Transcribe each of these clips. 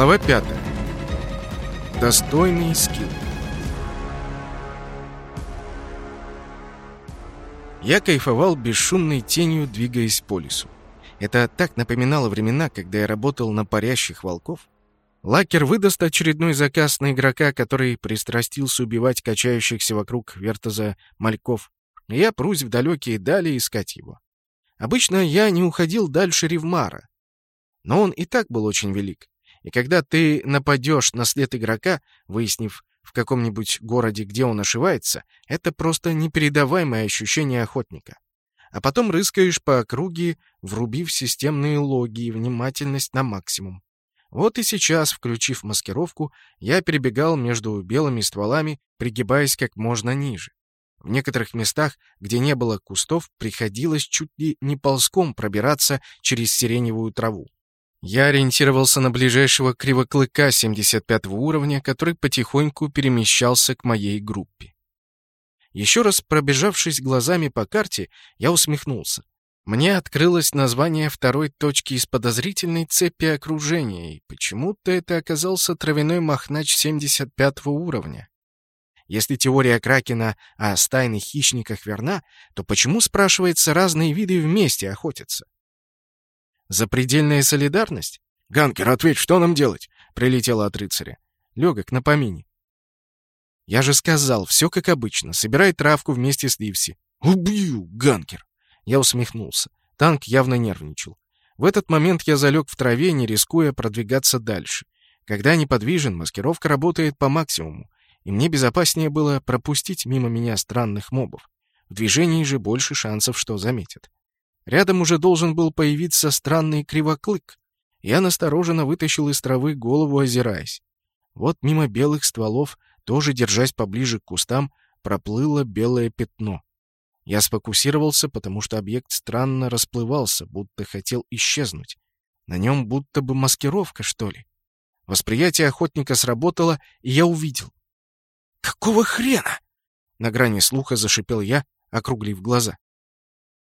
Глава 5. Достойный скилл. Я кайфовал бесшумной тенью, двигаясь по лесу. Это так напоминало времена, когда я работал на парящих волков. Лакер выдаст очередной заказ на игрока, который пристрастился убивать качающихся вокруг вертоза мальков. Я прусь в далекие дали искать его. Обычно я не уходил дальше Ревмара. Но он и так был очень велик. И когда ты нападешь на след игрока, выяснив в каком-нибудь городе, где он ошивается, это просто непередаваемое ощущение охотника. А потом рыскаешь по округе, врубив системные логи и внимательность на максимум. Вот и сейчас, включив маскировку, я перебегал между белыми стволами, пригибаясь как можно ниже. В некоторых местах, где не было кустов, приходилось чуть ли не ползком пробираться через сиреневую траву. Я ориентировался на ближайшего кривоклыка 75 уровня, который потихоньку перемещался к моей группе. Еще раз пробежавшись глазами по карте, я усмехнулся. Мне открылось название второй точки из подозрительной цепи окружения, и почему-то это оказался травяной махнач 75 уровня. Если теория Кракена о стайных хищниках верна, то почему, спрашивается, разные виды вместе охотятся? Запредельная солидарность? «Ганкер, ответь, что нам делать?» — прилетело от рыцаря. Легок на. «Я же сказал, все как обычно. Собирай травку вместе с Ливси». «Убью, Ганкер!» Я усмехнулся. Танк явно нервничал. В этот момент я залег в траве, не рискуя продвигаться дальше. Когда неподвижен, маскировка работает по максимуму, и мне безопаснее было пропустить мимо меня странных мобов. В движении же больше шансов, что заметят. Рядом уже должен был появиться странный кривоклык. Я настороженно вытащил из травы голову, озираясь. Вот мимо белых стволов, тоже держась поближе к кустам, проплыло белое пятно. Я сфокусировался, потому что объект странно расплывался, будто хотел исчезнуть. На нем будто бы маскировка, что ли. Восприятие охотника сработало, и я увидел. «Какого хрена?» На грани слуха зашипел я, округлив глаза.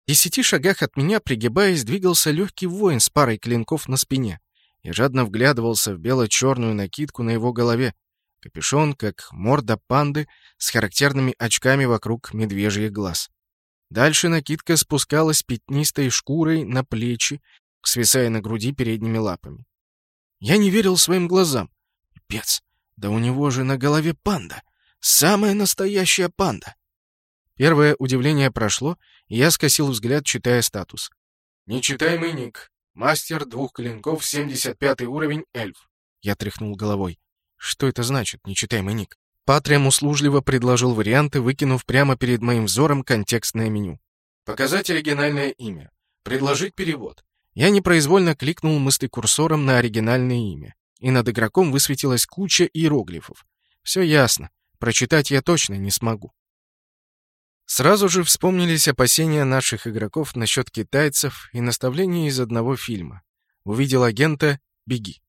В десяти шагах от меня, пригибаясь, двигался легкий воин с парой клинков на спине. Я жадно вглядывался в бело-черную накидку на его голове. Капюшон, как морда панды, с характерными очками вокруг медвежьих глаз. Дальше накидка спускалась пятнистой шкурой на плечи, свисая на груди передними лапами. Я не верил своим глазам. Пипец, да у него же на голове панда. Самая настоящая панда. Первое удивление прошло, и я скосил взгляд, читая статус. «Нечитаемый ник. Мастер двух клинков, 75 уровень, эльф». Я тряхнул головой. «Что это значит, нечитаемый ник?» Патриам услужливо предложил варианты, выкинув прямо перед моим взором контекстное меню. «Показать оригинальное имя. Предложить перевод». Я непроизвольно кликнул мыслекурсором на оригинальное имя, и над игроком высветилась куча иероглифов. Все ясно. Прочитать я точно не смогу. Сразу же вспомнились опасения наших игроков насчет китайцев и наставления из одного фильма. Увидел агента «Беги».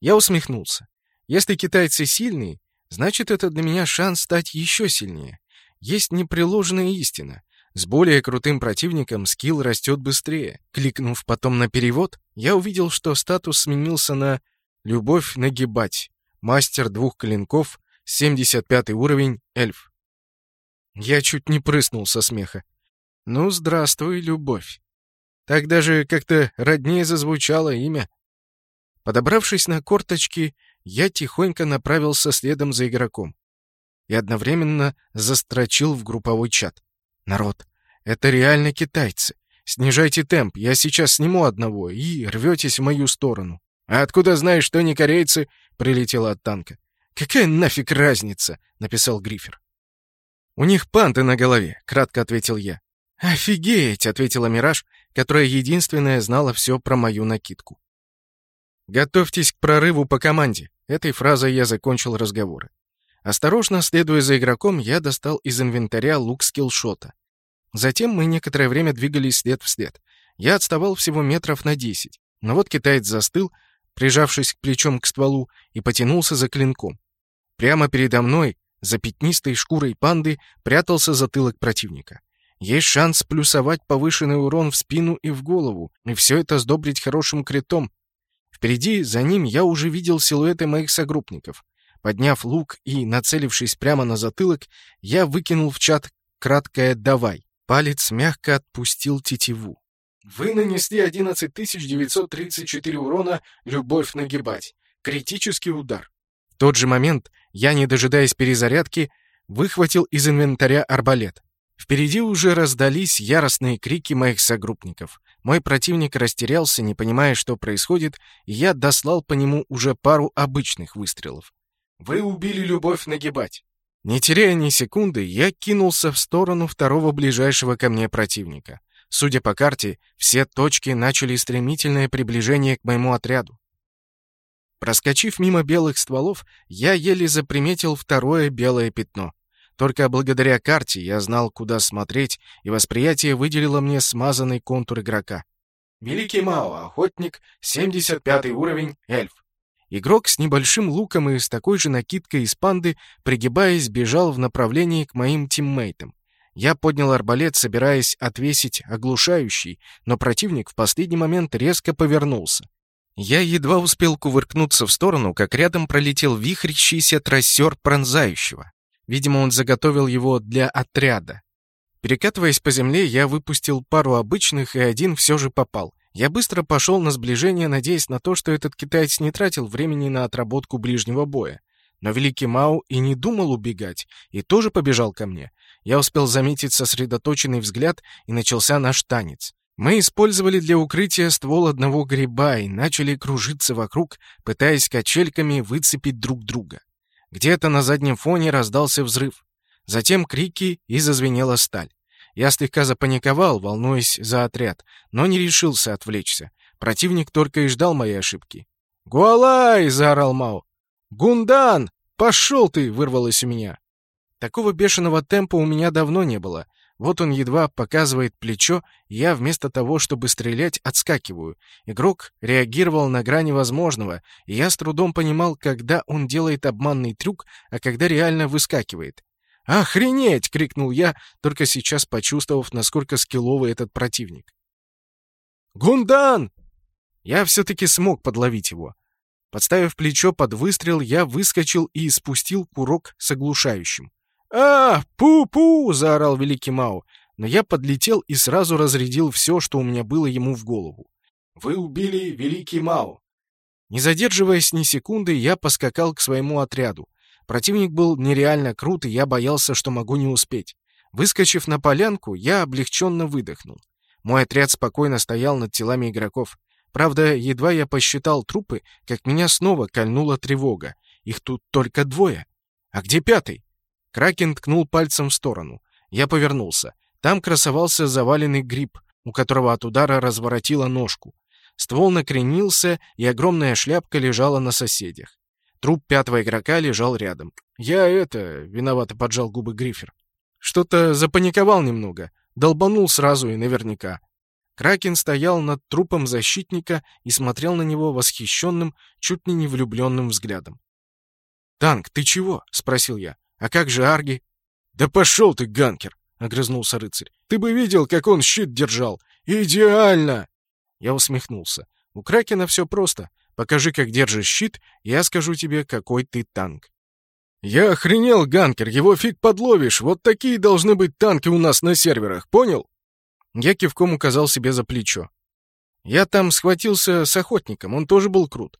Я усмехнулся. Если китайцы сильные, значит, это для меня шанс стать еще сильнее. Есть непреложная истина. С более крутым противником скилл растет быстрее. Кликнув потом на перевод, я увидел, что статус сменился на «Любовь нагибать». Мастер двух клинков, 75 уровень, эльф. Я чуть не прыснул со смеха. «Ну, здравствуй, любовь!» Так даже как-то роднее зазвучало имя. Подобравшись на корточки, я тихонько направился следом за игроком и одновременно застрочил в групповой чат. «Народ, это реально китайцы. Снижайте темп, я сейчас сниму одного, и рветесь в мою сторону». «А откуда знаешь, что не корейцы?» — прилетело от танка. «Какая нафиг разница?» — написал Грифер. «У них панты на голове», — кратко ответил я. «Офигеть!» — ответила Мираж, которая единственная знала все про мою накидку. «Готовьтесь к прорыву по команде». Этой фразой я закончил разговоры. Осторожно, следуя за игроком, я достал из инвентаря лук скиллшота. Затем мы некоторое время двигались след в след. Я отставал всего метров на десять. Но вот китаец застыл, прижавшись плечом к стволу, и потянулся за клинком. Прямо передо мной, за пятнистой шкурой панды прятался затылок противника. Есть шанс плюсовать повышенный урон в спину и в голову, и все это сдобрить хорошим критом. Впереди, за ним, я уже видел силуэты моих согруппников. Подняв лук и нацелившись прямо на затылок, я выкинул в чат краткое «давай». Палец мягко отпустил тетиву. Вы нанесли 11934 урона, любовь нагибать. Критический удар. В тот же момент я, не дожидаясь перезарядки, выхватил из инвентаря арбалет. Впереди уже раздались яростные крики моих согруппников. Мой противник растерялся, не понимая, что происходит, и я дослал по нему уже пару обычных выстрелов. Вы убили любовь нагибать. Не теряя ни секунды, я кинулся в сторону второго ближайшего ко мне противника. Судя по карте, все точки начали стремительное приближение к моему отряду. Проскочив мимо белых стволов, я еле заприметил второе белое пятно. Только благодаря карте я знал, куда смотреть, и восприятие выделило мне смазанный контур игрока. Великий Мао, охотник, 75 уровень, эльф. Игрок с небольшим луком и с такой же накидкой из панды, пригибаясь, бежал в направлении к моим тиммейтам. Я поднял арбалет, собираясь отвесить оглушающий, но противник в последний момент резко повернулся. Я едва успел кувыркнуться в сторону, как рядом пролетел вихрящийся трассер пронзающего. Видимо, он заготовил его для отряда. Перекатываясь по земле, я выпустил пару обычных, и один все же попал. Я быстро пошел на сближение, надеясь на то, что этот китаец не тратил времени на отработку ближнего боя. Но великий Мау и не думал убегать, и тоже побежал ко мне. Я успел заметить сосредоточенный взгляд, и начался наш танец. Мы использовали для укрытия ствол одного гриба и начали кружиться вокруг, пытаясь качельками выцепить друг друга. Где-то на заднем фоне раздался взрыв. Затем крики и зазвенела сталь. Я слегка запаниковал, волнуясь за отряд, но не решился отвлечься. Противник только и ждал моей ошибки. «Гуалай!» — заорал Мао. «Гундан! Пошел ты!» — вырвалось у меня. Такого бешеного темпа у меня давно не было. Вот он едва показывает плечо, и я вместо того, чтобы стрелять, отскакиваю. Игрок реагировал на грани возможного, и я с трудом понимал, когда он делает обманный трюк, а когда реально выскакивает. «Охренеть!» — крикнул я, только сейчас почувствовав, насколько скилловый этот противник. «Гундан!» Я все-таки смог подловить его. Подставив плечо под выстрел, я выскочил и спустил курок с оглушающим. «А, пу-пу!» — заорал Великий Мао, но я подлетел и сразу разрядил все, что у меня было ему в голову. «Вы убили Великий Мао!» Не задерживаясь ни секунды, я поскакал к своему отряду. Противник был нереально крут, и я боялся, что могу не успеть. Выскочив на полянку, я облегченно выдохнул. Мой отряд спокойно стоял над телами игроков. Правда, едва я посчитал трупы, как меня снова кольнула тревога. Их тут только двое. А где пятый? Кракен ткнул пальцем в сторону. Я повернулся. Там красовался заваленный гриб, у которого от удара разворотило ножку. Ствол накренился, и огромная шляпка лежала на соседях. Труп пятого игрока лежал рядом. «Я это...» — виновато поджал губы Грифер. «Что-то запаниковал немного. Долбанул сразу и наверняка». Кракен стоял над трупом защитника и смотрел на него восхищенным, чуть ли не влюбленным взглядом. «Танк, ты чего?» — спросил я. «А как же Арги?» «Да пошел ты, ганкер!» — огрызнулся рыцарь. «Ты бы видел, как он щит держал! Идеально!» Я усмехнулся. У Кракена все просто. Покажи, как держишь щит, я скажу тебе, какой ты танк. Я охренел, ганкер, его фиг подловишь. Вот такие должны быть танки у нас на серверах, понял? Я кивком указал себе за плечо. Я там схватился с охотником, он тоже был крут.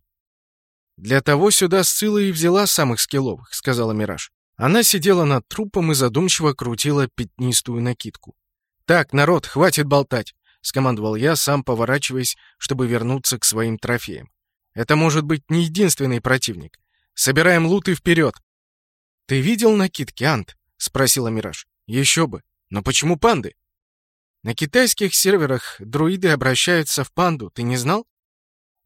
«Для того сюда Сцилла и взяла самых скилловых», — сказала Мираж. Она сидела над трупом и задумчиво крутила пятнистую накидку. «Так, народ, хватит болтать», — скомандовал я, сам поворачиваясь, чтобы вернуться к своим трофеям. Это может быть не единственный противник. Собираем лут и вперед. Ты видел накидки, Ант? Спросила Мираж. Еще бы. Но почему панды? На китайских серверах друиды обращаются в панду, ты не знал?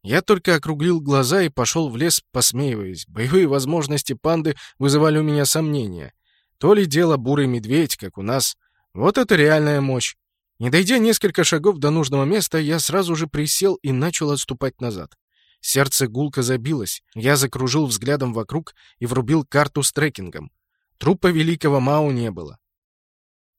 Я только округлил глаза и пошел в лес, посмеиваясь. Боевые возможности панды вызывали у меня сомнения. То ли дело бурый медведь, как у нас. Вот это реальная мощь. Не дойдя несколько шагов до нужного места, я сразу же присел и начал отступать назад. Сердце гулко забилось. Я закружил взглядом вокруг и врубил карту с трекингом. Трупа великого Мау не было.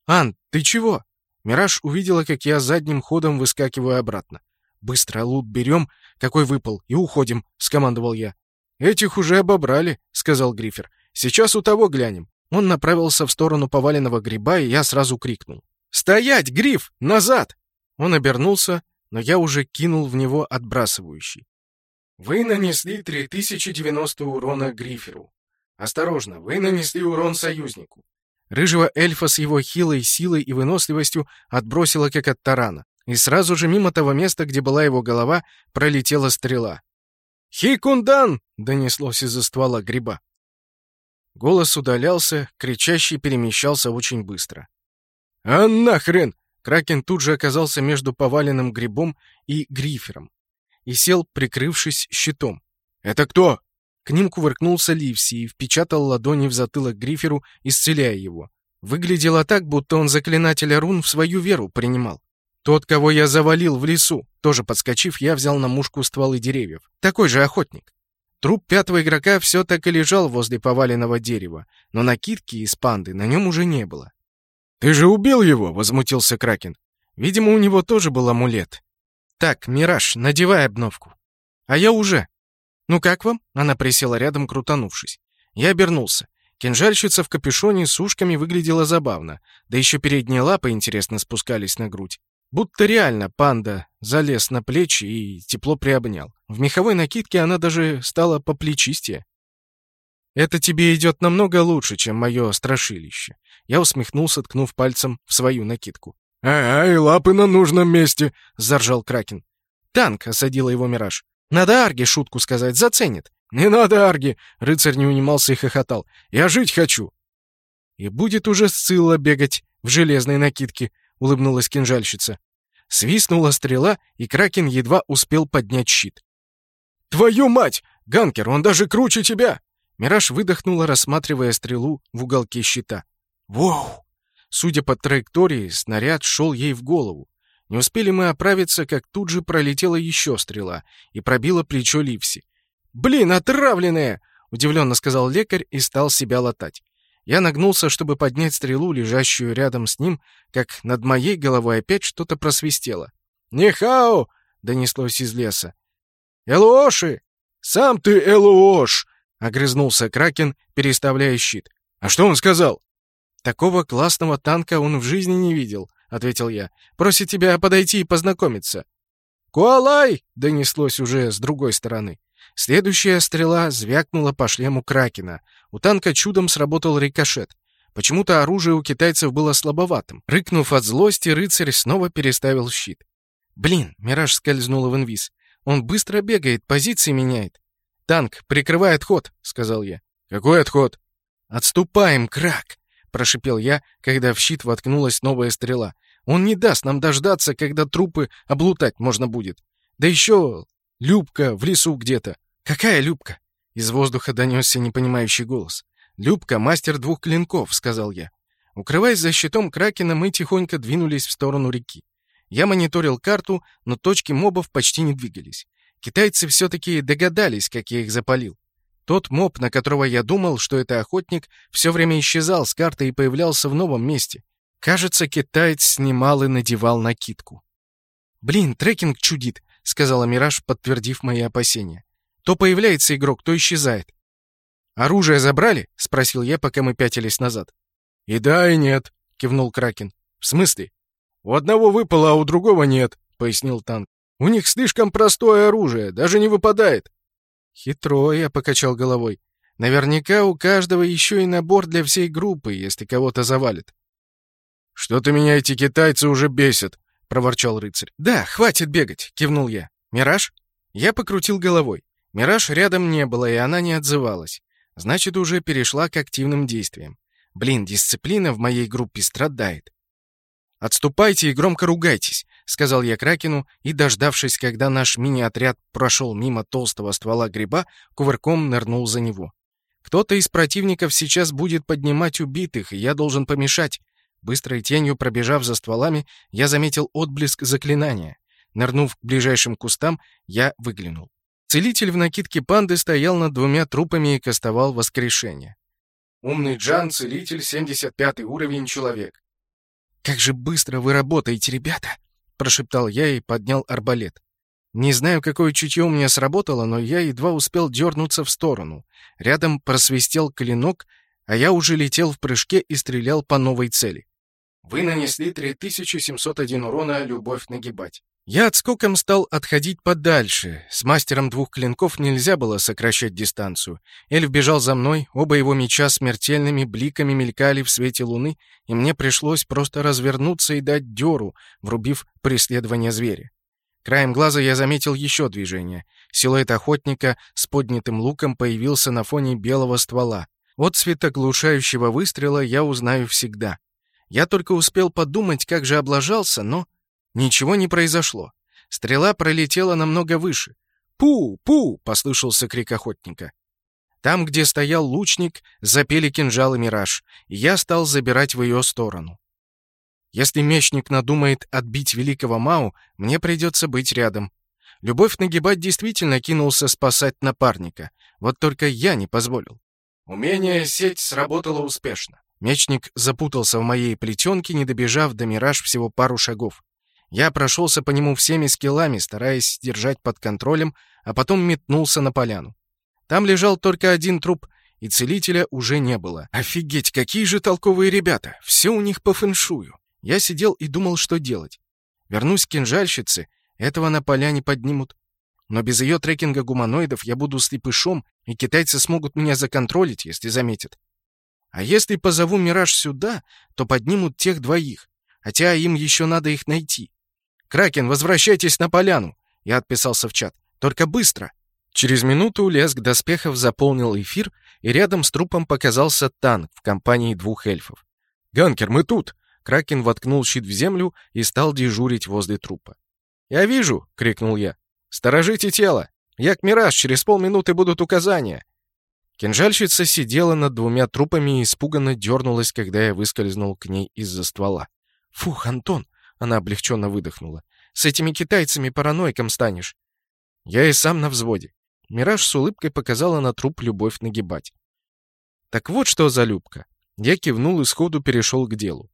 «Ан, ты чего?» Мираж увидела, как я задним ходом выскакиваю обратно. «Быстро лут берем, какой выпал, и уходим», — скомандовал я. «Этих уже обобрали», — сказал Грифер. «Сейчас у того глянем». Он направился в сторону поваленного гриба, и я сразу крикнул. «Стоять, Гриф! Назад!» Он обернулся, но я уже кинул в него отбрасывающий. Вы нанесли 3090 урона Гриферу. Осторожно, вы нанесли урон союзнику. Рыжего эльфа с его хилой силой и выносливостью отбросило как от тарана, и сразу же мимо того места, где была его голова, пролетела стрела. «Хикундан!» — донеслось из-за ствола гриба. Голос удалялся, кричащий перемещался очень быстро. «А нахрен!» Кракен тут же оказался между поваленным грибом и грифером и сел, прикрывшись щитом. «Это кто?» К ним кувыркнулся Ливси и впечатал ладони в затылок Гриферу, исцеляя его. Выглядело так, будто он заклинателя рун в свою веру принимал. Тот, кого я завалил в лесу, тоже подскочив, я взял на мушку стволы деревьев. Такой же охотник. Труп пятого игрока все так и лежал возле поваленного дерева, но накидки из панды на нем уже не было. «Ты же убил его!» — возмутился Кракен. Видимо, у него тоже был амулет. «Так, Мираж, надевай обновку». «А я уже». «Ну как вам?» — она присела рядом, крутанувшись. Я обернулся. Кинжальщица в капюшоне с ушками выглядела забавно, да еще передние лапы интересно спускались на грудь. Будто реально панда залез на плечи и тепло приобнял. В меховой накидке она даже стала поплечистее. «Это тебе идет намного лучше, чем мое страшилище». Я усмехнулся, ткнув пальцем в свою накидку. «Ага, и лапы на нужном месте», — заржал Кракен. «Танк», — осадила его Мираж. «Надо Арге шутку сказать, заценит». «Не надо, Арги!» — рыцарь не унимался и хохотал. «Я жить хочу!» «И будет уже Сцилла бегать в железной накидке», — улыбнулась кинжальщица. Свистнула стрела, и Кракен едва успел поднять щит. «Твою мать! Ганкер, он даже круче тебя!» Мираж выдохнула, рассматривая стрелу в уголке щита. «Воу!» Судя по траектории, снаряд шел ей в голову. Не успели мы оправиться, как тут же пролетела еще стрела и пробила плечо Ливси. «Блин, отравленная!» — удивленно сказал лекарь и стал себя латать. Я нагнулся, чтобы поднять стрелу, лежащую рядом с ним, как над моей головой опять что-то просвистело. «Нехао!» — донеслось из леса. «Элуоши! Сам ты Элуош!» — огрызнулся Кракен, переставляя щит. «А что он сказал?» «Такого классного танка он в жизни не видел», — ответил я. «Просит тебя подойти и познакомиться». «Куалай!» — донеслось уже с другой стороны. Следующая стрела звякнула по шлему Кракена. У танка чудом сработал рикошет. Почему-то оружие у китайцев было слабоватым. Рыкнув от злости, рыцарь снова переставил щит. «Блин!» — Мираж скользнул в инвиз. «Он быстро бегает, позиции меняет». «Танк, прикрывай отход», — сказал я. «Какой отход?» «Отступаем, крак!» прошипел я, когда в щит воткнулась новая стрела. «Он не даст нам дождаться, когда трупы облутать можно будет. Да еще Любка в лесу где-то». «Какая Любка?» Из воздуха донесся непонимающий голос. «Любка — мастер двух клинков», — сказал я. Укрываясь за щитом Кракена, мы тихонько двинулись в сторону реки. Я мониторил карту, но точки мобов почти не двигались. Китайцы все-таки догадались, как я их запалил. Тот моб, на которого я думал, что это охотник, все время исчезал с карты и появлялся в новом месте. Кажется, китаец снимал и надевал накидку. «Блин, трекинг чудит», — сказала Мираж, подтвердив мои опасения. «То появляется игрок, то исчезает». «Оружие забрали?» — спросил я, пока мы пятились назад. «И да, и нет», — кивнул Кракен. «В смысле?» «У одного выпало, а у другого нет», — пояснил танк. «У них слишком простое оружие, даже не выпадает». «Хитро», — я покачал головой. «Наверняка у каждого еще и набор для всей группы, если кого-то завалит». «Что-то меня эти китайцы уже бесят», — проворчал рыцарь. «Да, хватит бегать», — кивнул я. «Мираж?» Я покрутил головой. Мираж рядом не было, и она не отзывалась. Значит, уже перешла к активным действиям. Блин, дисциплина в моей группе страдает. «Отступайте и громко ругайтесь. — сказал я Кракену, и, дождавшись, когда наш мини-отряд прошел мимо толстого ствола гриба, кувырком нырнул за него. «Кто-то из противников сейчас будет поднимать убитых, и я должен помешать». Быстрой тенью пробежав за стволами, я заметил отблеск заклинания. Нырнув к ближайшим кустам, я выглянул. Целитель в накидке панды стоял над двумя трупами и кастовал воскрешение. «Умный Джан, целитель, 75 уровень, человек». «Как же быстро вы работаете, ребята!» — прошептал я и поднял арбалет. Не знаю, какое чутье у меня сработало, но я едва успел дернуться в сторону. Рядом просвистел клинок, а я уже летел в прыжке и стрелял по новой цели. Вы нанесли 3701 урона, любовь нагибать. Я отскоком стал отходить подальше. С мастером двух клинков нельзя было сокращать дистанцию. Эльф бежал за мной, оба его меча смертельными бликами мелькали в свете луны, и мне пришлось просто развернуться и дать дёру, врубив преследование зверя. Краем глаза я заметил еще движение. Силуэт охотника с поднятым луком появился на фоне белого ствола. От светоглушающего выстрела я узнаю всегда. Я только успел подумать, как же облажался, но Ничего не произошло. Стрела пролетела намного выше. «Пу! Пу!» — послышался крик охотника. Там, где стоял лучник, запели кинжалы мираж, и я стал забирать в ее сторону. Если мечник надумает отбить великого Мау, мне придется быть рядом. Любовь нагибать действительно кинулся спасать напарника. Вот только я не позволил. Умение сеть сработало успешно. Мечник запутался в моей плетенке, не добежав до мираж всего пару шагов. Я прошелся по нему всеми скиллами, стараясь держать под контролем, а потом метнулся на поляну. Там лежал только один труп, и целителя уже не было. Офигеть, какие же толковые ребята! Все у них по фэншую. Я сидел и думал, что делать. Вернусь к кинжальщице, этого на поляне поднимут. Но без ее трекинга гуманоидов я буду слепышом, и китайцы смогут меня законтролить, если заметят. А если позову Мираж сюда, то поднимут тех двоих, хотя им еще надо их найти. «Кракен, возвращайтесь на поляну!» Я отписался в чат. «Только быстро!» Через минуту лязг доспехов заполнил эфир, и рядом с трупом показался танк в компании двух эльфов. «Ганкер, мы тут!» Кракен воткнул щит в землю и стал дежурить возле трупа. «Я вижу!» — крикнул я. «Сторожите тело! Як Мираж, через полминуты будут указания!» Кинжальщица сидела над двумя трупами и испуганно дернулась, когда я выскользнул к ней из-за ствола. «Фух, Антон, она облегченно выдохнула. «С этими китайцами параноиком станешь». Я и сам на взводе. Мираж с улыбкой показала на труп любовь нагибать. «Так вот что за любка». Я кивнул и сходу перешел к делу.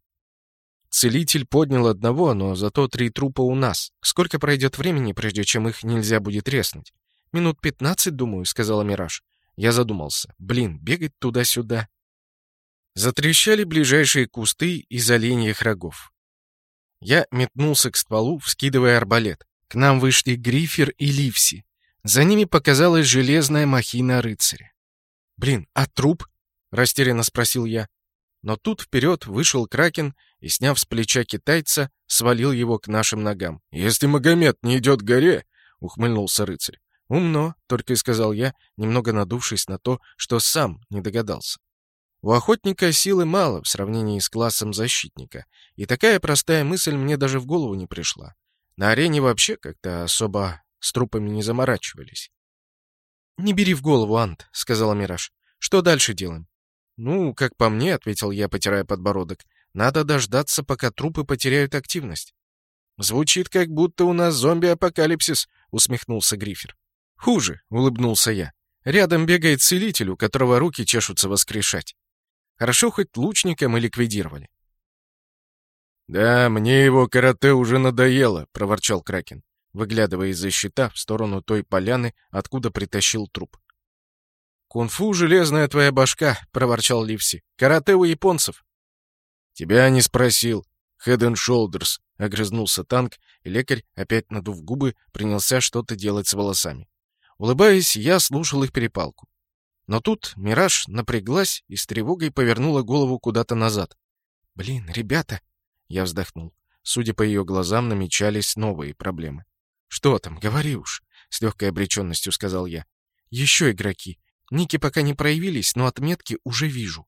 Целитель поднял одного, но зато три трупа у нас. Сколько пройдет времени, прежде чем их нельзя будет резнуть? Минут пятнадцать, думаю, сказала Мираж. Я задумался. Блин, бегать туда-сюда. Затрещали ближайшие кусты из оленьих рогов. Я метнулся к стволу, вскидывая арбалет. К нам вышли Грифер и Ливси. За ними показалась железная махина рыцаря. «Блин, а труп?» — растерянно спросил я. Но тут вперед вышел Кракен и, сняв с плеча китайца, свалил его к нашим ногам. «Если Магомед не идет к горе!» — ухмыльнулся рыцарь. «Умно», — только и сказал я, немного надувшись на то, что сам не догадался. У охотника силы мало в сравнении с классом защитника, и такая простая мысль мне даже в голову не пришла. На арене вообще как-то особо с трупами не заморачивались. «Не бери в голову, Ант», — сказала Мираж. «Что дальше делаем?» «Ну, как по мне», — ответил я, потирая подбородок, «надо дождаться, пока трупы потеряют активность». «Звучит, как будто у нас зомби-апокалипсис», — усмехнулся Грифер. «Хуже», — улыбнулся я. «Рядом бегает целитель, у которого руки чешутся воскрешать». Хорошо, хоть лучника мы ликвидировали. «Да, мне его карате уже надоело», — проворчал Кракен, выглядывая из-за щита в сторону той поляны, откуда притащил труп. «Кунг-фу — железная твоя башка», — проворчал Ливси. «Карате у японцев». «Тебя не спросил. Head and Shoulders», — огрызнулся танк, и лекарь, опять надув губы, принялся что-то делать с волосами. Улыбаясь, я слушал их перепалку. Но тут Мираж напряглась и с тревогой повернула голову куда-то назад. «Блин, ребята!» — я вздохнул. Судя по ее глазам, намечались новые проблемы. «Что там, говори уж!» — с легкой обреченностью сказал я. «Еще игроки. Ники пока не проявились, но отметки уже вижу».